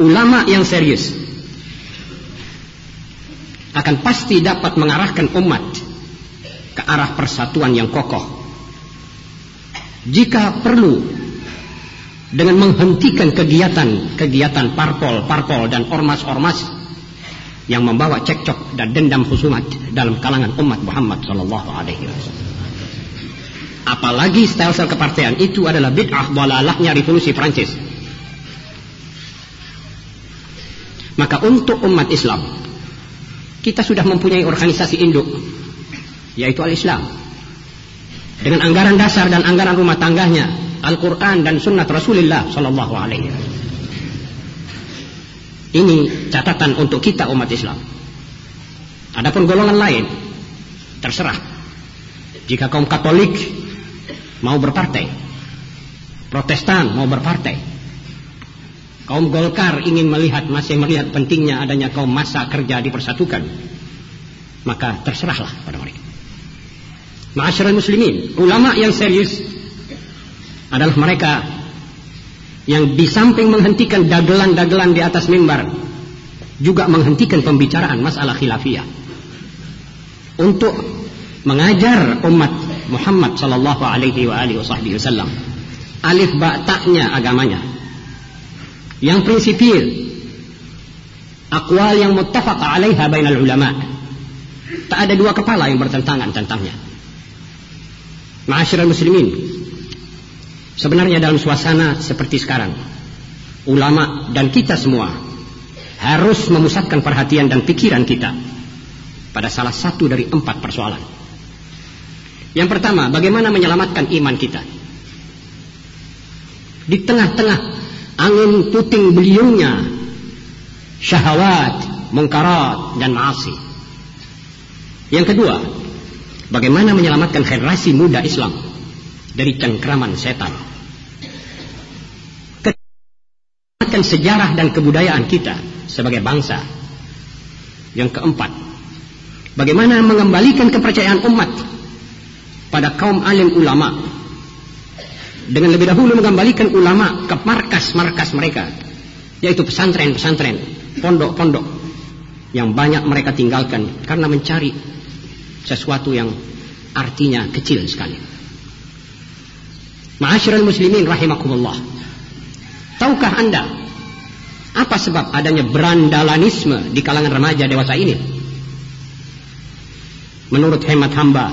ulama yang serius akan pasti dapat mengarahkan umat ke arah persatuan yang kokoh. Jika perlu dengan menghentikan kegiatan-kegiatan parpol-parpol dan ormas-ormas yang membawa cekcok dan dendam husumat dalam kalangan umat Muhammad sallallahu alaihi wasallam. Apalagi style-style kepartean itu adalah bid'ah dalalahnya revolusi Prancis. Maka untuk umat Islam kita sudah mempunyai organisasi induk yaitu al-Islam dengan anggaran dasar dan anggaran rumah tangganya Al-Quran dan Sunnah Rasulullah Sallallahu Alaihi. Ini catatan untuk kita umat Islam. Adapun golongan lain terserah. Jika kaum Katolik mau berpartai, Protestan mau berpartai, kaum Golkar ingin melihat masih melihat pentingnya adanya kaum masa kerja dipersatukan, maka terserahlah pada mereka. Ma'asyiral muslimin, ulama yang serius adalah mereka yang di samping menghentikan dagelan-dagelan di atas mimbar juga menghentikan pembicaraan masalah khilafiyah. Untuk mengajar umat Muhammad sallallahu alaihi wa alihi wasallam alif ba ta'nya agamanya yang prinsipil akwal yang muttafaq alaiha bainal ulama tak ada dua kepala yang bertentangan tentangnya Ma'asyiral muslimin. Sebenarnya dalam suasana seperti sekarang, ulama dan kita semua harus memusatkan perhatian dan pikiran kita pada salah satu dari empat persoalan. Yang pertama, bagaimana menyelamatkan iman kita? Di tengah-tengah angin puting beliungnya syahwat, mungkarat dan maasi. Yang kedua, Bagaimana menyelamatkan generasi muda Islam dari cengkraman setan? Menyelamatkan sejarah dan kebudayaan kita sebagai bangsa. Yang keempat, bagaimana mengembalikan kepercayaan umat pada kaum alim ulama dengan lebih dahulu mengembalikan ulama ke markas-markas mereka yaitu pesantren-pesantren, pondok-pondok yang banyak mereka tinggalkan karena mencari sesuatu yang artinya kecil sekali. Ma'asyiral muslimin rahimakumullah. Tahukah Anda apa sebab adanya berandalanisme di kalangan remaja dewasa ini? Menurut hemat hamba,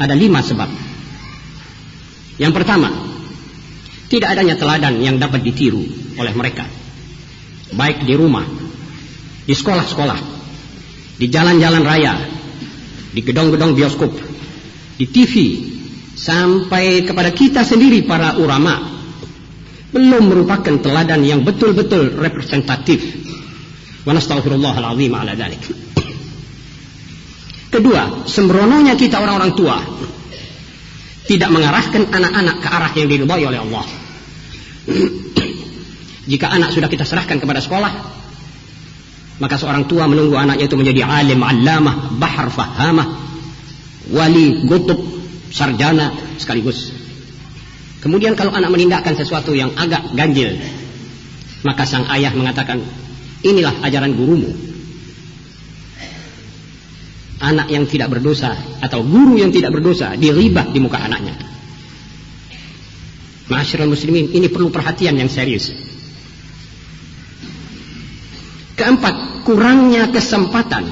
ada lima sebab. Yang pertama, tidak adanya teladan yang dapat ditiru oleh mereka. Baik di rumah, di sekolah-sekolah, di jalan-jalan raya, di gedung-gedung bioskop, di TV, sampai kepada kita sendiri para ulama belum merupakan teladan yang betul-betul representatif. Wa ala. Kedua, sembrononya kita orang-orang tua tidak mengarahkan anak-anak ke arah yang diridhai oleh Allah. Jika anak sudah kita serahkan kepada sekolah, maka seorang tua menunggu anaknya itu menjadi alim, allamah, bahar, fahamah, wali, gutub, sarjana sekaligus. Kemudian kalau anak menindakkan sesuatu yang agak ganjil, maka sang ayah mengatakan, inilah ajaran gurumu. Anak yang tidak berdosa atau guru yang tidak berdosa diribah di muka anaknya. Masyarakat muslimin, ini perlu perhatian yang serius. Keempat, kurangnya kesempatan.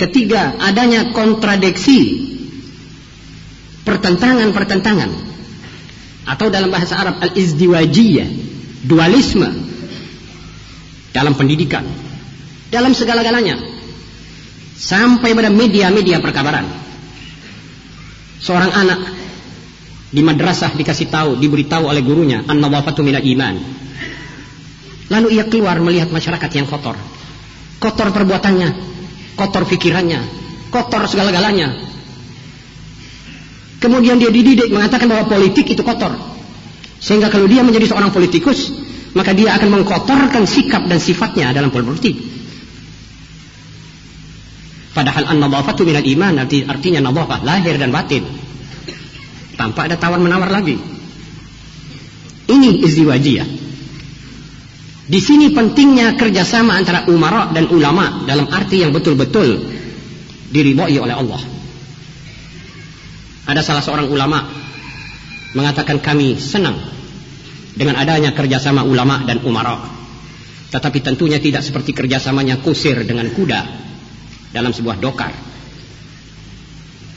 Ketiga, adanya kontradiksi. Pertentangan-pertentangan. Atau dalam bahasa Arab al-izdiwajiyah. Dualisme. Dalam pendidikan. Dalam segala-galanya. Sampai pada media-media perkabaran. Seorang anak di madrasah dikasih tahu, diberitahu oleh gurunya, an-nawafatu minal iman Lalu ia keluar melihat masyarakat yang kotor. Kotor perbuatannya, kotor pikirannya, kotor segala-galanya. Kemudian dia dididik mengatakan bahwa politik itu kotor. Sehingga kalau dia menjadi seorang politikus, maka dia akan mengkotorkan sikap dan sifatnya dalam politik. Padahal an-nadhafatu minal iman artinya nadhafah lahir dan batin. Tanpa ada tawar menawar lagi. Ini izdiwajiyah. Di sini pentingnya kerjasama antara umara dan ulama dalam arti yang betul-betul diridhoi oleh Allah. Ada salah seorang ulama mengatakan kami senang dengan adanya kerjasama ulama dan umara. Tetapi tentunya tidak seperti kerjasamanya kusir dengan kuda dalam sebuah dokar.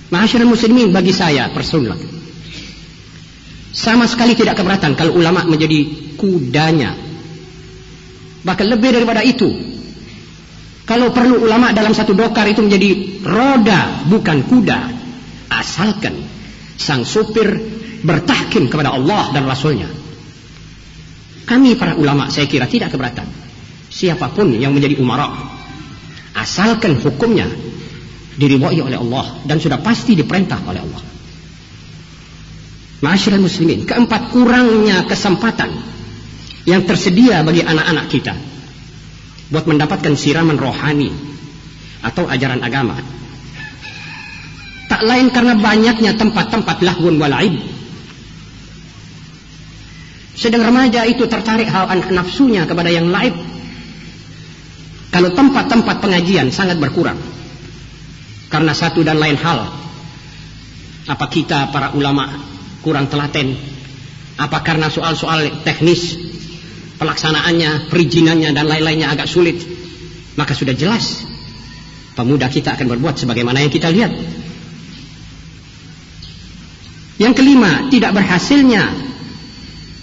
Masyarakat muslimin bagi saya personal sama sekali tidak keberatan kalau ulama menjadi kudanya. Bahkan lebih daripada itu. Kalau perlu ulama dalam satu dokar itu menjadi roda bukan kuda. Asalkan sang supir bertahkim kepada Allah dan Rasulnya. Kami para ulama saya kira tidak keberatan. Siapa pun yang menjadi umara. Asalkan hukumnya diriwai oleh Allah. Dan sudah pasti diperintah oleh Allah. Masyarakat muslimin. Keempat, kurangnya kesempatan yang tersedia bagi anak-anak kita buat mendapatkan siraman rohani atau ajaran agama. Tak lain karena banyaknya tempat-tempat lahun walaib. Sedang remaja itu tertarik hal nafsunya kepada yang lain. Kalau tempat-tempat pengajian sangat berkurang. Karena satu dan lain hal. Apa kita para ulama kurang telaten? Apa karena soal-soal teknis pelaksanaannya, perizinannya dan lain-lainnya agak sulit? Maka sudah jelas pemuda kita akan berbuat sebagaimana yang kita lihat. Yang kelima, tidak berhasilnya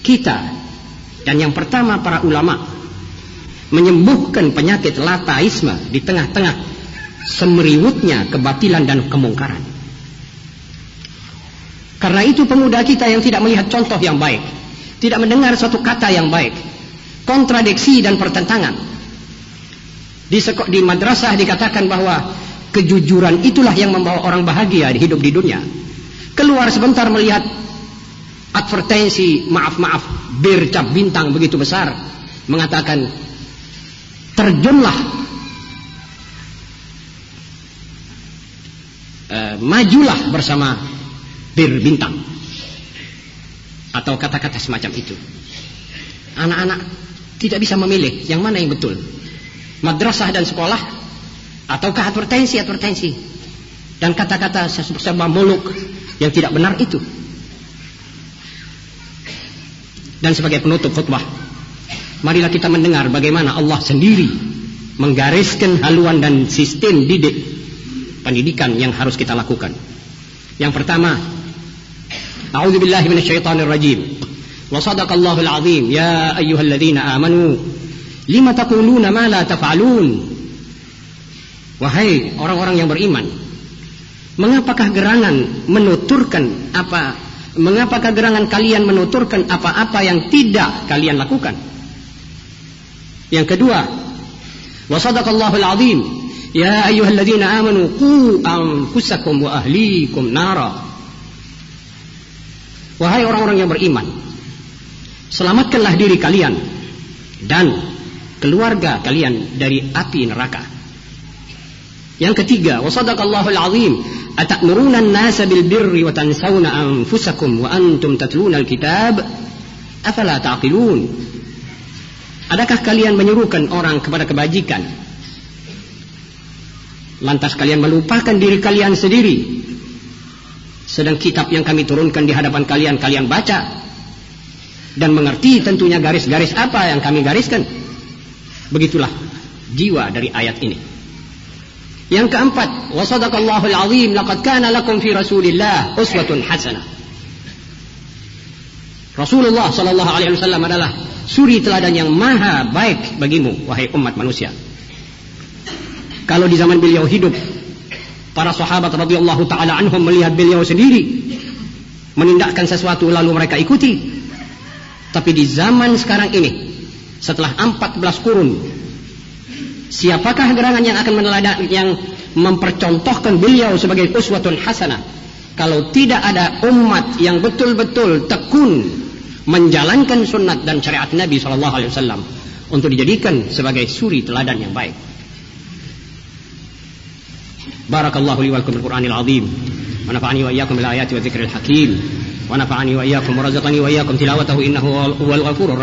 kita dan yang pertama para ulama menyembuhkan penyakit lataisme di tengah-tengah semeriwutnya kebatilan dan kemungkaran. Karena itu pemuda kita yang tidak melihat contoh yang baik, tidak mendengar suatu kata yang baik, kontradiksi dan pertentangan. Di, di madrasah dikatakan bahwa kejujuran itulah yang membawa orang bahagia di hidup di dunia. Keluar sebentar melihat advertensi maaf-maaf bir cap bintang begitu besar mengatakan terjunlah uh, majulah bersama bir bintang atau kata-kata semacam itu. Anak-anak tidak bisa memilih yang mana yang betul. Madrasah dan sekolah ataukah advertensi-advertensi dan kata-kata serba muluk yang tidak benar itu. Dan sebagai penutup khutbah, Marilah kita mendengar bagaimana Allah sendiri menggariskan haluan dan sistem didik pendidikan yang harus kita lakukan. Yang pertama, A'udzu billahi minasyaitonir rajim. Wa sadaqallahu alazim ya ayyuhalladzina amanu lima taquluna ma la taf'alun. Wahai orang-orang yang beriman, mengapakah gerangan menuturkan apa mengapakah gerangan kalian menuturkan apa-apa yang tidak kalian lakukan? Yang kedua Wasadaqallahu al-azim Ya ayyuhalladzina amanu Qu anfusakum wa ahlikum nara Wahai orang-orang yang beriman, selamatkanlah diri kalian dan keluarga kalian dari api neraka. Yang ketiga, wasadaqallahu al-azim, atamuruna an-nasa bil birri wa tansawna anfusakum wa antum tatluna al-kitab? Afala taqilun? Adakah kalian menyuruhkan orang kepada kebajikan? Lantas kalian melupakan diri kalian sendiri sedang kitab yang kami turunkan di hadapan kalian, kalian baca. Dan mengerti tentunya garis-garis apa yang kami gariskan. Begitulah jiwa dari ayat ini. Yang keempat, wasadaqallahu al-azim laqad fi Rasulillah uswatun hasanah. Rasulullah sallallahu alaihi wasallam adalah suri teladan yang maha baik bagimu wahai umat manusia. Kalau di zaman beliau hidup Para sahabat radhiyallahu taala anhum melihat beliau sendiri menindakkan sesuatu lalu mereka ikuti. Tapi di zaman sekarang ini setelah 14 kurun siapakah gerangan yang akan meneladan yang mempercontohkan beliau sebagai uswatun hasanah kalau tidak ada umat yang betul-betul tekun menjalankan sunat dan syariat Nabi sallallahu alaihi wasallam untuk dijadikan sebagai suri teladan yang baik. Barakallahu li wa lakum al-Qur'anil azim. Wa nafa'ani wa iyyakum bil ayati wa dzikril hakim. Wa nafa'ani wa iyyakum wa razaqani wa iyyakum tilawatahu innahu huwal ghafurur rahim.